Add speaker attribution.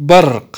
Speaker 1: برق.